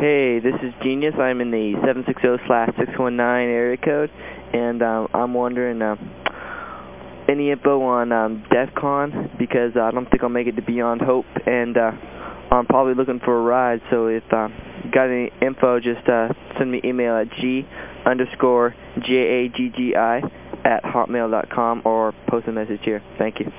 Hey, this is Genius. I'm in the 760/619 area code, and um, I'm wondering uh, any info on um, DEF CON because I don't think I'll make it to Beyond Hope, and uh, I'm probably looking for a ride. So if uh, you got any info, just uh, send me email at g underscore j a g g i at hotmail.com or post a message here. Thank you.